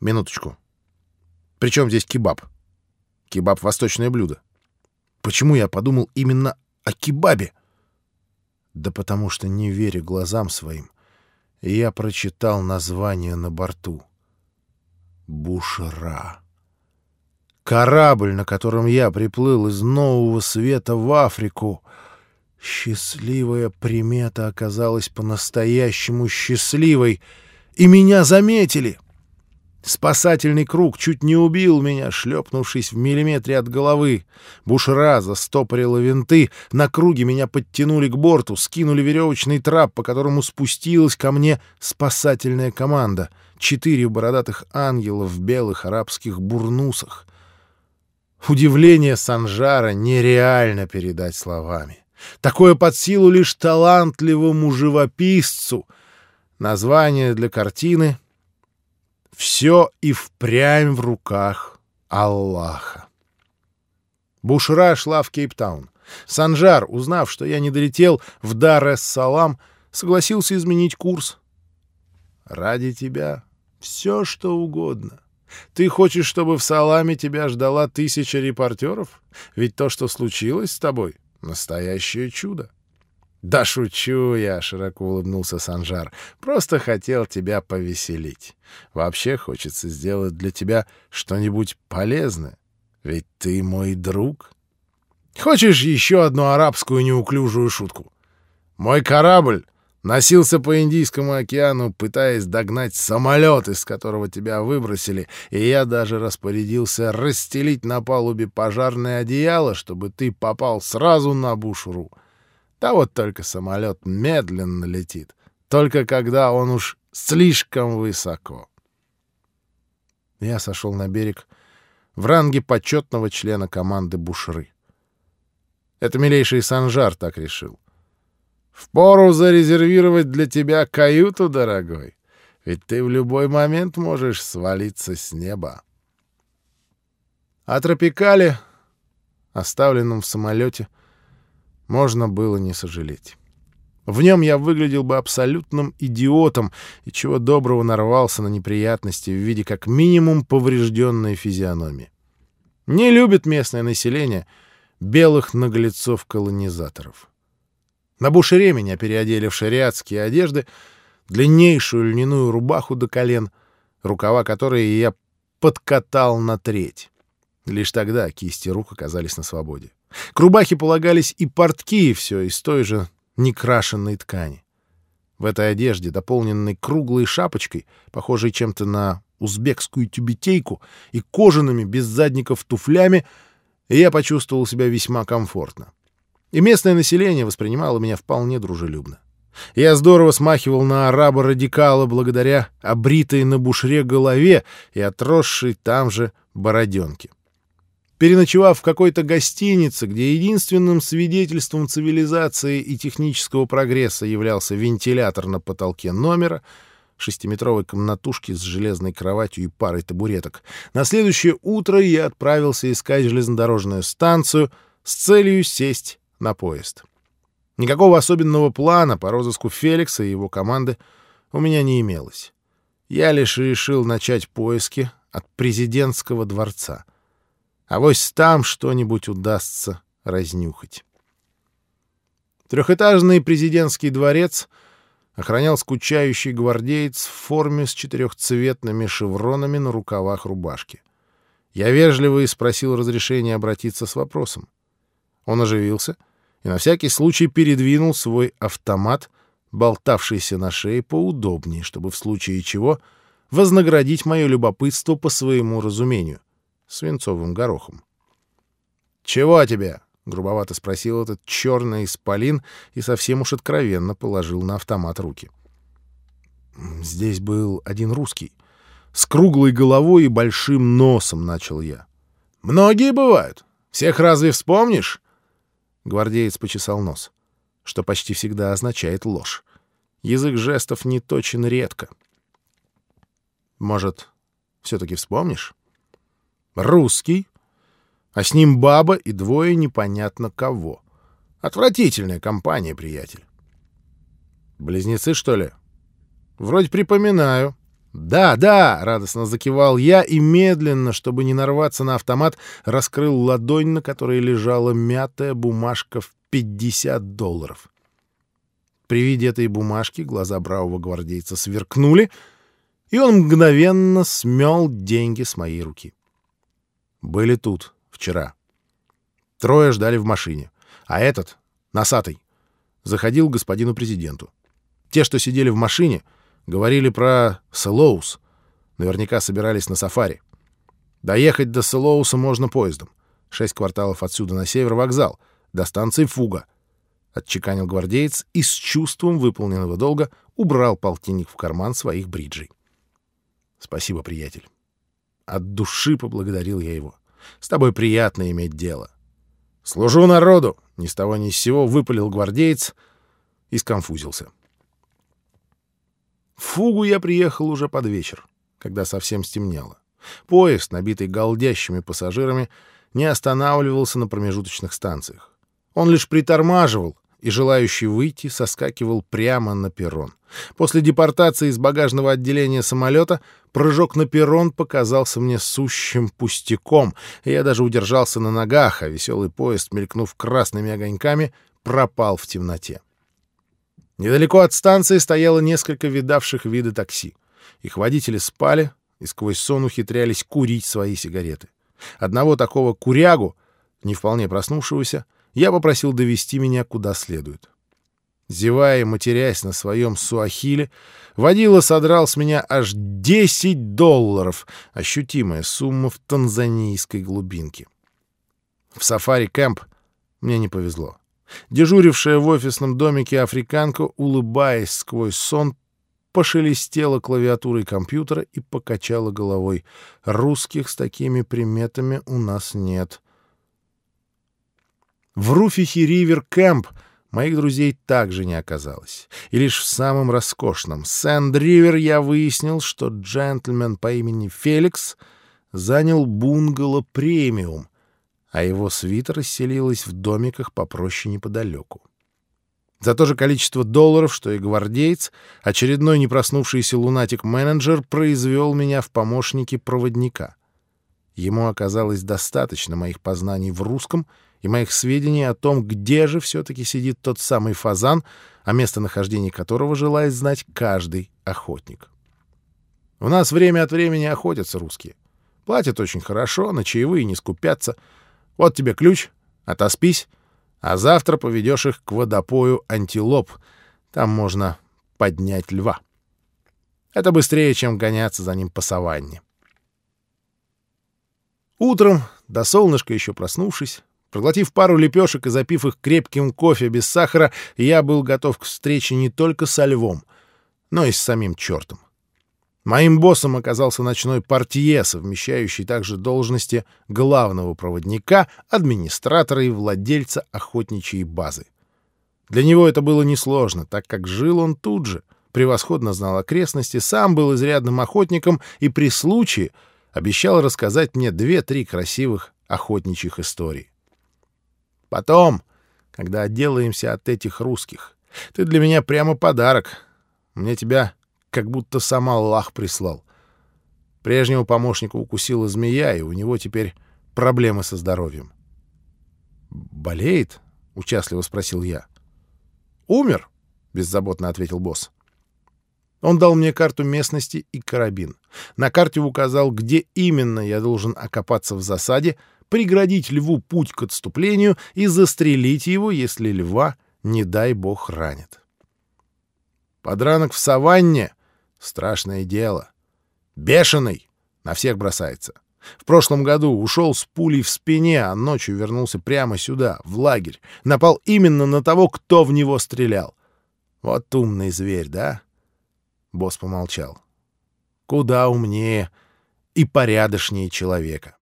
Минуточку. При чем здесь кебаб? Кебаб — восточное блюдо. Почему я подумал именно о кебабе? Да потому что, не веря глазам своим, я прочитал название на борту. Бушра. Корабль, на котором я приплыл из Нового Света в Африку. Счастливая примета оказалась по-настоящему счастливой, и меня заметили. Спасательный круг чуть не убил меня, шлепнувшись в миллиметре от головы. Бушра застопорила винты, на круге меня подтянули к борту, скинули веревочный трап, по которому спустилась ко мне спасательная команда. Четыре бородатых ангела в белых арабских бурнусах. Удивление Санжара нереально передать словами. Такое под силу лишь талантливому живописцу. Название для картины «Все и впрямь в руках Аллаха». Бушра шла в Кейптаун. Санжар, узнав, что я не долетел в Дар-эс-Салам, согласился изменить курс. «Ради тебя все, что угодно. Ты хочешь, чтобы в Саламе тебя ждала тысяча репортеров? Ведь то, что случилось с тобой, — настоящее чудо. — Да шучу я, — широко улыбнулся Санжар. — Просто хотел тебя повеселить. Вообще хочется сделать для тебя что-нибудь полезное. Ведь ты мой друг. Хочешь еще одну арабскую неуклюжую шутку? Мой корабль Носился по Индийскому океану, пытаясь догнать самолет, из которого тебя выбросили, и я даже распорядился расстелить на палубе пожарное одеяло, чтобы ты попал сразу на бушру. Да вот только самолет медленно летит, только когда он уж слишком высоко. Я сошел на берег в ранге почетного члена команды Бушры. Это милейший Санжар так решил. Впору зарезервировать для тебя каюту, дорогой, ведь ты в любой момент можешь свалиться с неба. О тропикале, оставленном в самолете, можно было не сожалеть. В нем я выглядел бы абсолютным идиотом и чего доброго нарвался на неприятности в виде как минимум поврежденной физиономии. Не любит местное население белых наглецов-колонизаторов. На бушере меня переодели в шариатские одежды, длиннейшую льняную рубаху до колен, рукава которой я подкатал на треть. Лишь тогда кисти рук оказались на свободе. К рубахе полагались и портки, все из той же некрашенной ткани. В этой одежде, дополненной круглой шапочкой, похожей чем-то на узбекскую тюбетейку, и кожаными без задников туфлями, я почувствовал себя весьма комфортно. И местное население воспринимало меня вполне дружелюбно. Я здорово смахивал на араба-радикала благодаря обритой на бушре голове и отросшей там же бороденке. Переночевав в какой-то гостинице, где единственным свидетельством цивилизации и технического прогресса являлся вентилятор на потолке номера, шестиметровой комнатушки с железной кроватью и парой табуреток, на следующее утро я отправился искать железнодорожную станцию с целью сесть на поезд. Никакого особенного плана по розыску Феликса и его команды у меня не имелось. Я лишь решил начать поиски от президентского дворца. А вось там что-нибудь удастся разнюхать. Трехэтажный президентский дворец охранял скучающий гвардеец в форме с четырехцветными шевронами на рукавах рубашки. Я вежливо и спросил разрешения обратиться с вопросом. Он оживился — и на всякий случай передвинул свой автомат, болтавшийся на шее, поудобнее, чтобы в случае чего вознаградить мое любопытство по своему разумению — свинцовым горохом. «Чего тебе?» — грубовато спросил этот черный исполин и совсем уж откровенно положил на автомат руки. «Здесь был один русский. С круглой головой и большим носом», — начал я. «Многие бывают. Всех разве вспомнишь?» Гвардеец почесал нос, что почти всегда означает ложь. Язык жестов не точен редко. Может, все-таки вспомнишь? Русский, а с ним баба и двое непонятно кого. Отвратительная компания, приятель. Близнецы, что ли? Вроде припоминаю. «Да, да!» — радостно закивал я и медленно, чтобы не нарваться на автомат, раскрыл ладонь, на которой лежала мятая бумажка в 50 долларов. При виде этой бумажки глаза бравого гвардейца сверкнули, и он мгновенно смел деньги с моей руки. Были тут вчера. Трое ждали в машине, а этот, носатый, заходил к господину президенту. Те, что сидели в машине — Говорили про Селоус. Наверняка собирались на сафари. Доехать до Селоуса можно поездом. Шесть кварталов отсюда на север вокзал. До станции Фуга. Отчеканил гвардеец и с чувством выполненного долга убрал полтинник в карман своих бриджей. Спасибо, приятель. От души поблагодарил я его. С тобой приятно иметь дело. Служу народу! Ни с того ни с сего выпалил гвардеец и сконфузился. В Фугу я приехал уже под вечер, когда совсем стемнело. Поезд, набитый голдящими пассажирами, не останавливался на промежуточных станциях. Он лишь притормаживал, и желающий выйти соскакивал прямо на перрон. После депортации из багажного отделения самолета прыжок на перрон показался мне сущим пустяком, и я даже удержался на ногах, а веселый поезд, мелькнув красными огоньками, пропал в темноте. Недалеко от станции стояло несколько видавших виды такси. Их водители спали и сквозь сон ухитрялись курить свои сигареты. Одного такого курягу, не вполне проснувшегося, я попросил довести меня куда следует. Зевая и матерясь на своем суахиле, водила содрал с меня аж 10 долларов, ощутимая сумма в танзанийской глубинке. В сафари-кэмп мне не повезло. Дежурившая в офисном домике африканка, улыбаясь сквозь сон, пошелестела клавиатурой компьютера и покачала головой. «Русских с такими приметами у нас нет». В Руфихе Ривер Кэмп моих друзей также не оказалось. И лишь в самом роскошном Сэнд-Ривер я выяснил, что джентльмен по имени Феликс занял бунгало премиум — а его свита расселилась в домиках попроще неподалеку. За то же количество долларов, что и гвардеец, очередной непроснувшийся лунатик-менеджер произвел меня в помощники проводника. Ему оказалось достаточно моих познаний в русском и моих сведений о том, где же все-таки сидит тот самый фазан, о местонахождении которого желает знать каждый охотник. У нас время от времени охотятся русские. Платят очень хорошо, на чаевые не скупятся — вот тебе ключ, отоспись, а завтра поведешь их к водопою антилоп. Там можно поднять льва. Это быстрее, чем гоняться за ним по саванне. Утром, до солнышка еще проснувшись, проглотив пару лепешек и запив их крепким кофе без сахара, я был готов к встрече не только со львом, но и с самим чертом. Моим боссом оказался ночной портье, совмещающий также должности главного проводника, администратора и владельца охотничьей базы. Для него это было несложно, так как жил он тут же, превосходно знал окрестности, сам был изрядным охотником и при случае обещал рассказать мне две-три красивых охотничьих историй. Потом, когда отделаемся от этих русских, ты для меня прямо подарок. Мне тебя как будто сам Аллах прислал. Прежнего помощника укусила змея, и у него теперь проблемы со здоровьем. «Болеет?» — участливо спросил я. «Умер», — беззаботно ответил босс. Он дал мне карту местности и карабин. На карте указал, где именно я должен окопаться в засаде, преградить льву путь к отступлению и застрелить его, если льва, не дай бог, ранит. Подранок в саванне Страшное дело. Бешеный. На всех бросается. В прошлом году ушел с пулей в спине, а ночью вернулся прямо сюда, в лагерь. Напал именно на того, кто в него стрелял. Вот умный зверь, да? Босс помолчал. Куда умнее и порядочнее человека.